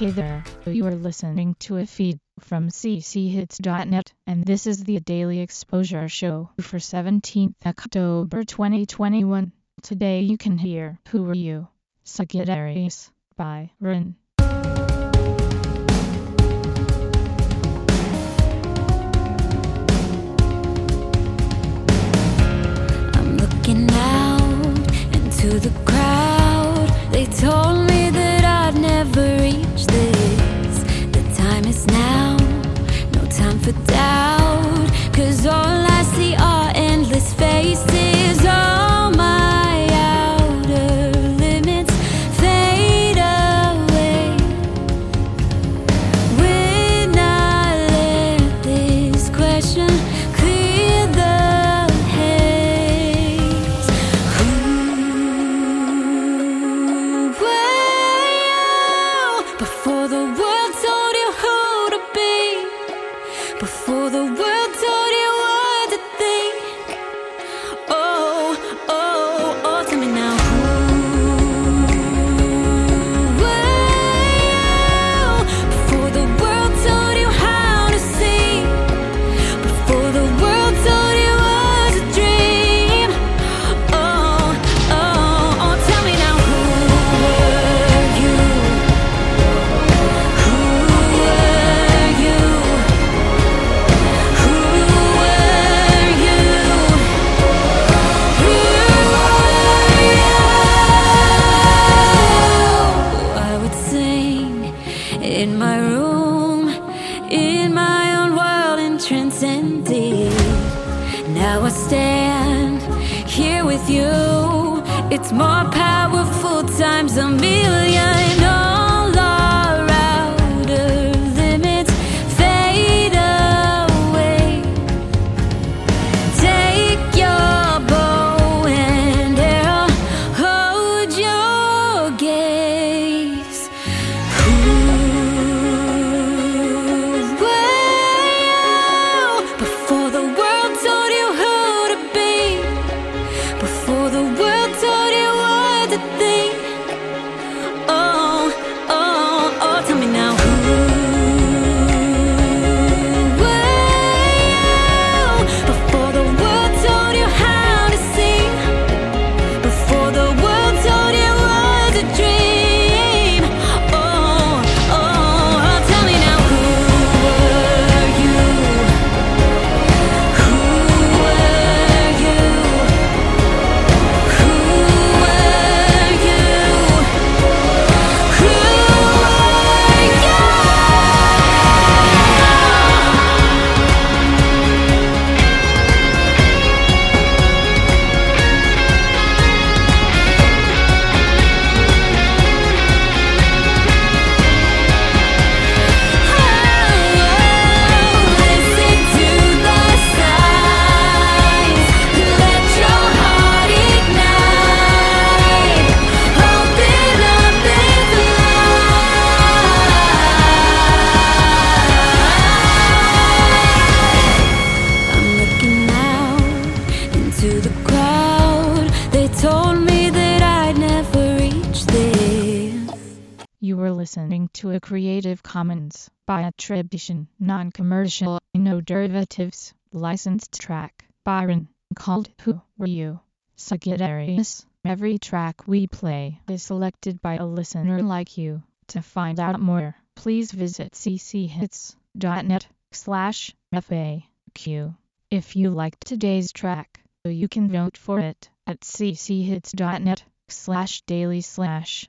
Hey there, you are listening to a feed from cchits.net, and this is the Daily Exposure Show for 17th October 2021. Today you can hear Who Are You? Sagittarius by Rin. For doubt. Cause all Before the world stand here with you. It's more powerful times a million. All listening to a Creative Commons by attribution, non-commercial, no derivatives, licensed track, Byron, called Who Were You? Sagittarius. Every track we play is selected by a listener like you. To find out more, please visit cchits.net slash FAQ. If you liked today's track, you can vote for it at cchits.net slash daily slash